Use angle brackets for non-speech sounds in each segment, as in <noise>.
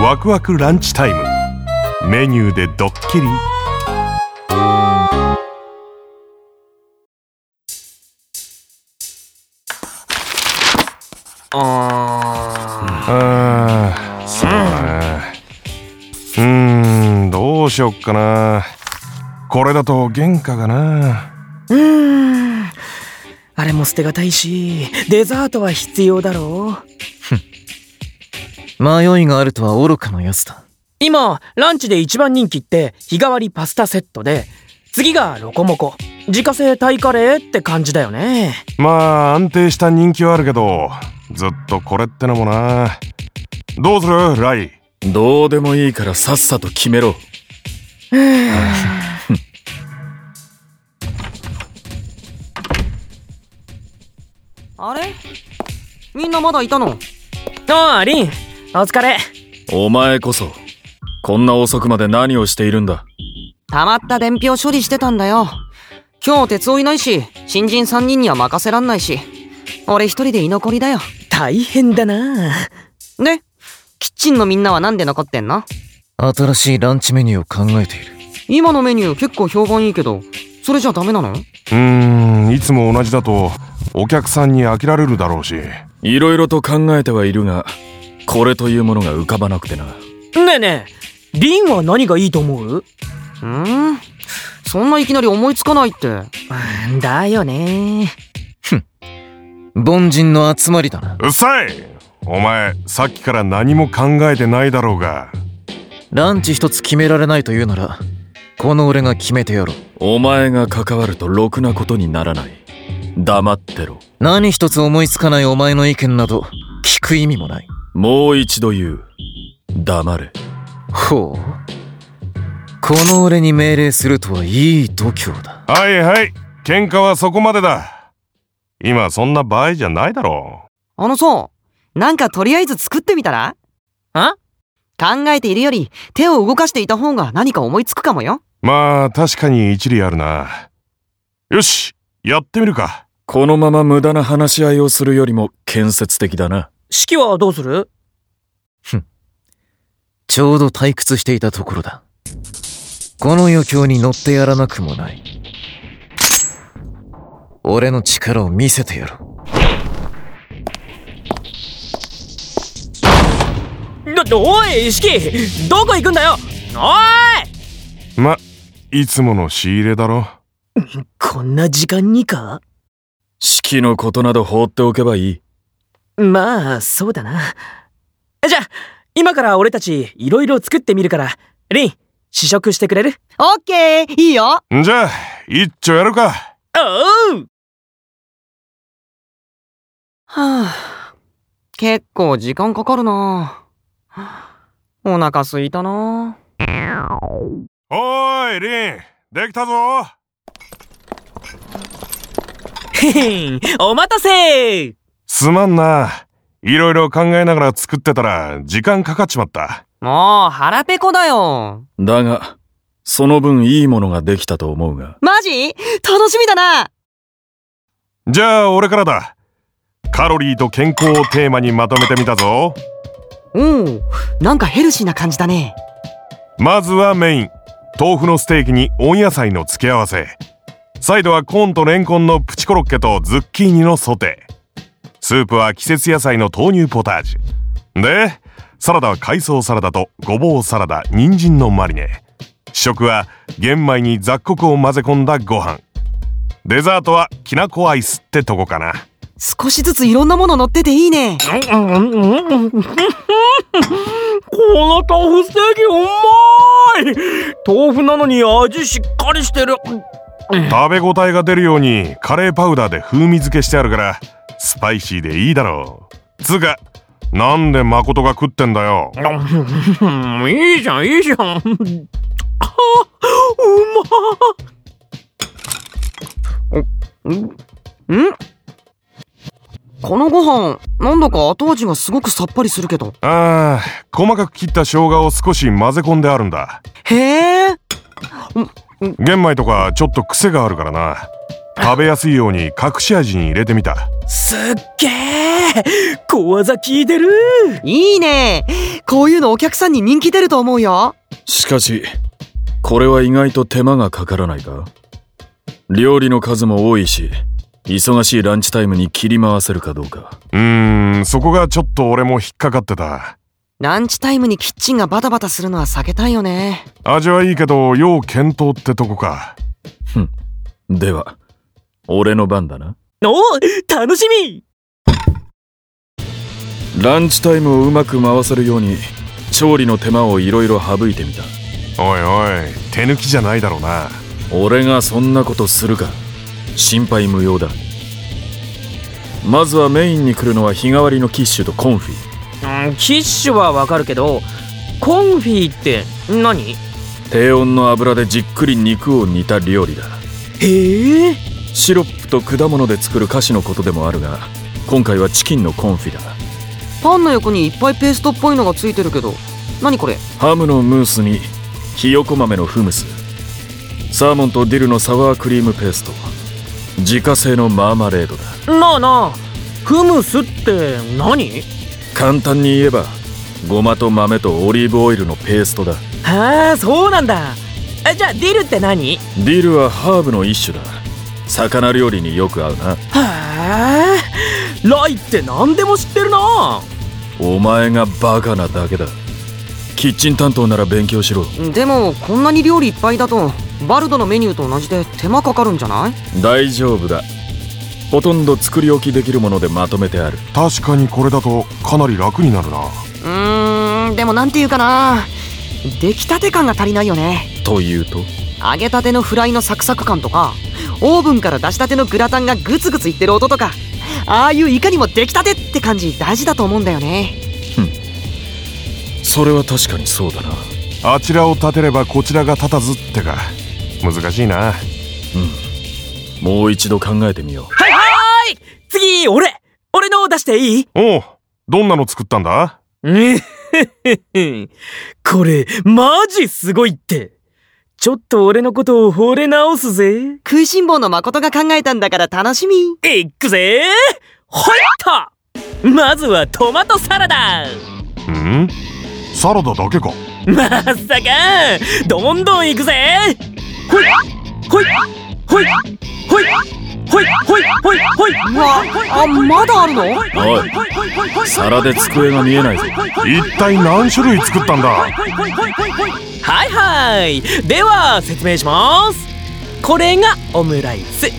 ワクワクランチタイム。メニューでドッキリ。ああそうだね。うーんどうしよっかな。これだと原価がな。うーん。あれも捨てがたいしデザートは必要だろう迷いがあるとは愚かなやつだ。今ランチで一番人気って日替わりパスタセットで次がロコモコ。自家製タイカレーって感じだよね。まあ安定した人気はあるけどずっとこれってのもな。どうするライ？どうでもいいからさっさと決めろ。<laughs> あれ？みんなまだいたの？ああリンお疲れ。お前こそこんな遅くまで何をしているんだ？溜まった伝票処理してたんだよ。今日哲夫いないし新人3人には任せらんないし。俺一人で居残りだよ。大変だな。でキッチンのみんなはなんで残ってんの？新しいランチメニューを考えている。今のメニュー結構評判いいけどそれじゃダメなの？うーんいつも同じだとお客さんに飽きられるだろうし。いろいろと考えてはいるがこれというものが浮かばなくてな。ねえねえリンは何がいいと思う？うん？そんないきなり思いつかないって。だよね。ふん。凡人の集まりだな。うっさい！お前さっきから何も考えてないだろうが。ランチ一つ決められないというならこの俺が決めてやろう。お前が関わるとろくなことにならない。黙ってろ。何一つ思いつかないお前の意見など聞く意味もないもう一度言う。黙れ。ほう。この俺に命令するとはいい度胸だ。はいはい。喧嘩はそこまでだ。今そんな場合じゃないだろう。あのさなんかとりあえず作ってみたら？あ？考えているより手を動かしていた方が何か思いつくかもよ。まあ確かに一理あるな。よしやってみるか。このまま無駄な話し合いをするよりも建設的だな式はどうする？ふん。ちょうど退屈していたところだ。この余興に乗ってやらなくもない。俺の力を見せてやろう。おい式どこ行くんだよ？おい！まいつもの仕入れだろ。こんな時間にか？式のことなど放っておけばいいまあそうだな。じゃあ今から俺たちいろいろ作ってみるから。リン試食してくれる？オッケーいいよ。じゃあ一丁やるか。おう！はあ結構時間かかるな。お腹すいたな。おーいリンできたぞ。へへお待たせすまんな。いろいろ考えながら作ってたら時間かかっちまった。もう腹ペコだよ。だがその分いいものができたと思うが。マジ？楽しみだな。じゃあ俺からだ。カロリーと健康をテーマにまとめてみたぞ。おおなんかヘルシーな感じだね。まずはメイン。豆腐のステーキに温野菜の付け合わせ。サイドはコーンとレンコンのプチコロッケとズッキーニのソテースープは季節野菜の豆乳ポタージュ。でサラダは海藻サラダとごぼうサラダ人参のマリネ。主食は玄米に雑穀を混ぜ込んだご飯。デザートはきなこアイスってとこかな。少しずついろんなもの乗ってていいね。この豆腐ステーキうまい。豆腐なのに味しっかりしてる食べ応えが出るようにカレーパウダーで風味付けしてあるからスパイシーでいいだろう。つうかなんで誠が食ってんだよ。いいじゃんいいじゃん。あうまん。このご飯なんだか後味がすごくさっぱりするけど。ああ細かく切った生姜を少し混ぜ込んであるんだ。へえ玄米とかちょっと癖があるからな。食べやすいように隠し味に入れてみた。すっげえ小技効いてる。いいね。こういうのお客さんに人気出ると思うよ。しかし、これは意外と手間がかからないか？料理の数も多いし、忙しいランチタイムに切り回せるかどうか。うーんそこがちょっと俺も引っかかってたランチタイムにキッチンがバタバタするのは避けたいよね。味はいいけど要検討ってとこか。では、俺の番だな。お楽しみ!ランチタイムをうまく回せるように、調理の手間をいろいろ省いてみた。おいおい手抜きじゃないだろうな。俺がそんなことするか。心配無用だ。まずはメインに来るのは日替わりのキッシュとコンフィ。うんキッシュはわかるけどコンフィって何？低温の油でじっくり肉を煮た料理だ。へえシロップと果物で作る菓子のことでもあるが今回はチキンのコンフィだ。パンの横にいっぱいペーストっぽいのがついてるけど。何これ？ハムのムースにひよこ豆のフムス。サーモンとディルのサワークリームペースト。自家製のマーマレードだ。なあなあフムスって何？簡単に言えばごまと豆とオリーブオイルのペーストだ。ああそうなんだ。えじゃあディルって何？ディルはハーブの一種だ。魚料理によく合うな。へえライって何でも知ってるな。お前がバカなだけだ。キッチン担当なら勉強しろ。でも、こんなに料理いっぱいだと、バルドのメニューと同じで手間かかるんじゃない？大丈夫だほとんど作り置きできるものでまとめてある。確かにこれだとかなり楽になるな。うーん、でもなんていうかな。出来たて感が足りないよね。というと？揚げたてのフライのサクサク感とか、オーブンから出したてのグラタンがグツグツいってる音とか、ああいういかにも出来たてって感じ大事だと思うんだよね。それは確かにそうだな。あちらを立てればこちらが立たずってか。難しいな。もう一度考えてみよはいはーい次俺俺の出していい？おうどんなの作ったんだ？う <laughs> んこれマジすごいって。ちょっと俺のことを惚れ直すぜ。食いしん坊の誠が考えたんだから楽しみ。いくぜ。ほいっと。まずはトマトサラダ。ん？サラダだけか。まさかどんどんいくぜ。ほいほいほいほいほいほいほいほいうわあまだあるの？おい皿で机が見えないぞ。一体何種類作ったんだ？はいはい。では説明します。これがオムライス。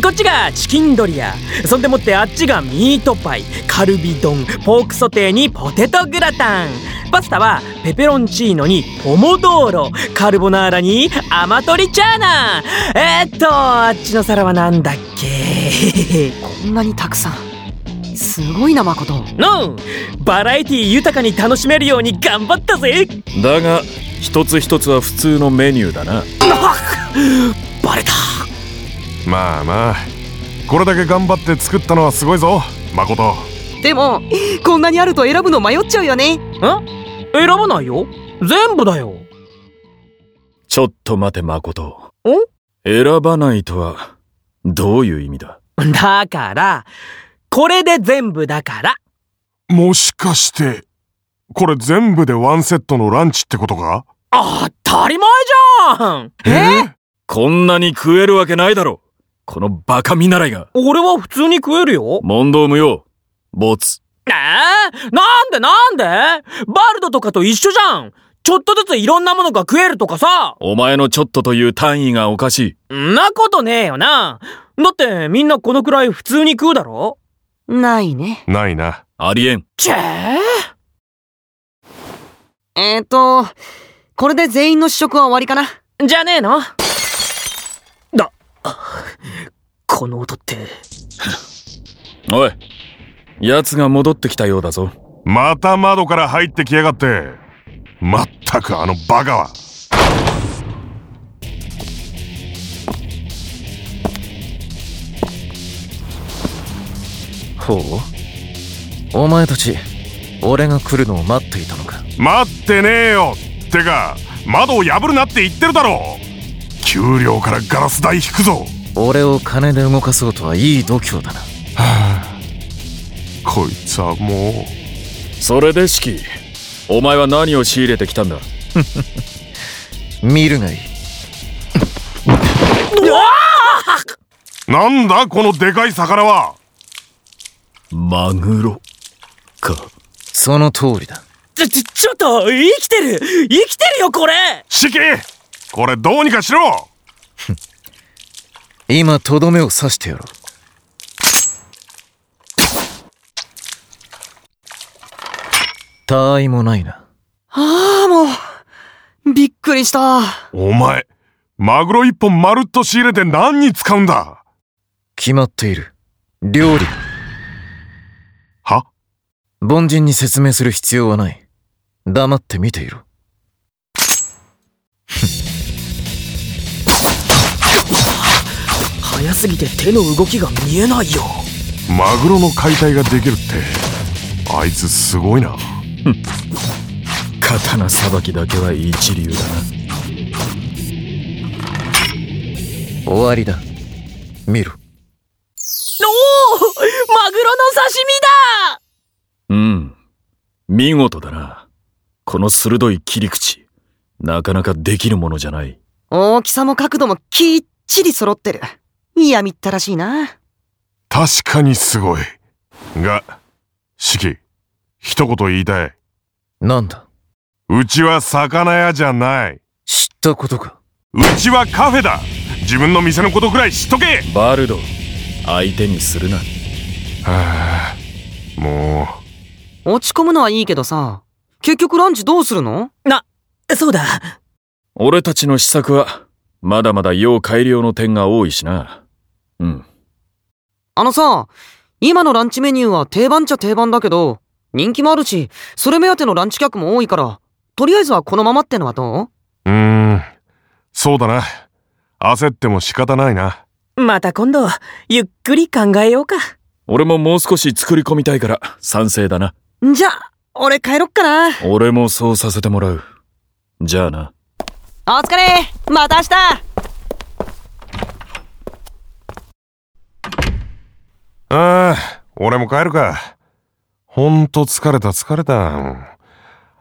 こっちがチキンドリア。そんでもってあっちがミートパイ。カルビ丼。ポークソテーにポテトグラタンパスタはペペロンチーノにポモドーロカルボナーラにアマトリチャーナ。えー、っとあっちの皿はなんだっけ？こんなにたくさん。すごいな誠。のバラエティ豊かに楽しめるように頑張ったぜ。だが一つ一つは普通のメニューだな。バレた。まあまあ。これだけ頑張って作ったのはすごいぞ誠。でも、こんなにあると選ぶの迷っちゃうよね。ん？選ばないよ。全部だよ。ちょっと待て誠。お？選ばないとはどういう意味だ？だから、これで全部だから。もしかしてこれ全部でワンセットのランチってことか？当たり前じゃん。え？こんなに食えるわけないだろ。このバカ見習いが。俺は普通に食えるよ。問答無用。ボツえー、なんでなんで？バルドとかと一緒じゃん。ちょっとずついろんなものが食えるとかさ。お前のちょっとという単位がおかしい。んなことねえよな。だってみんなこのくらい普通に食うだろ？ないね。ないな。ありえん。ちぇえーと、これで全員の試食は終わりかな。ーじゃねえの？だ、この音って。<laughs> おい奴が戻ってきたようだぞ。また窓から入ってきやがって。まったくあのバカは。ほう？お前たち俺が来るのを待っていたのか？待ってねえよ。てか窓を破るなって言ってるだろ給料からガラス代引くぞ。俺を金で動かそうとはいい度胸だなこいつはもそれで式。お前は何を仕入れてきたんだ？見るがいい。なんだこのでかい魚は？マグロか。その通りだ。ちょちょちょっと生きてる。生きてるよこれ。シキこれどうにかしろ！<laughs> 今とどめを刺してやろう他愛もないな。ああ、もう、びっくりした。お前マグロ一本まるっと仕入れて何に使うんだ？決まっている。料理。は？凡人に説明する必要はない。黙って見ていろ。早すぎて手の動きが見えないよ。マグロの解体ができるってあいつすごいな刀さばきだけは一流だな終わりだ見ろおおマグロの刺身だうん。見事だなこの鋭い切り口なかなかできるものじゃない大きさも角度もきっちり揃ってる。いやみったらしいな。確かにすごいがシキ一言言いたい。なんだ？うちは魚屋じゃない。知ったことか。うちはカフェだ。自分の店のことくらい知っとけ。バルド相手にするな。はあも落ち込むのはいいけどさ、結局ランチどうするの？なそうだ。俺たちの施策はまだまだ要改良の点が多いしな。うん。あのさ、今のランチメニューは定番っちゃ定番だけど、人気もあるし、それ目当てのランチ客も多いから、とりあえずはこのままってのはどう？ううーん。そうだな。焦っても仕方ないな。また今度ゆっくり考えようか。俺ももう少し作り込みたいから賛成だな。じゃあ、俺帰ろっかな。俺もそうさせてもらう。じゃあな。お疲れ。また明日。ああ俺も帰るかほんと疲れた疲れた。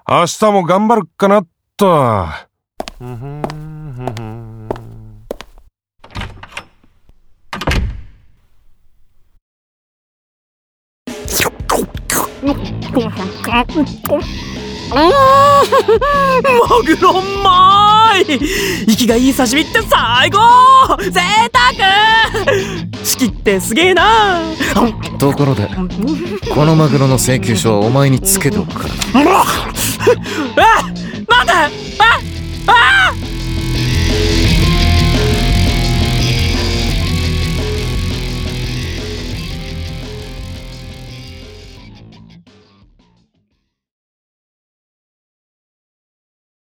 明日も頑張るかなっと。マグロうまい。息がいい刺身って最高。贅沢。ってすげえな。ところでこのマグロの請求書はお前につけておくから。<laughs> な待て！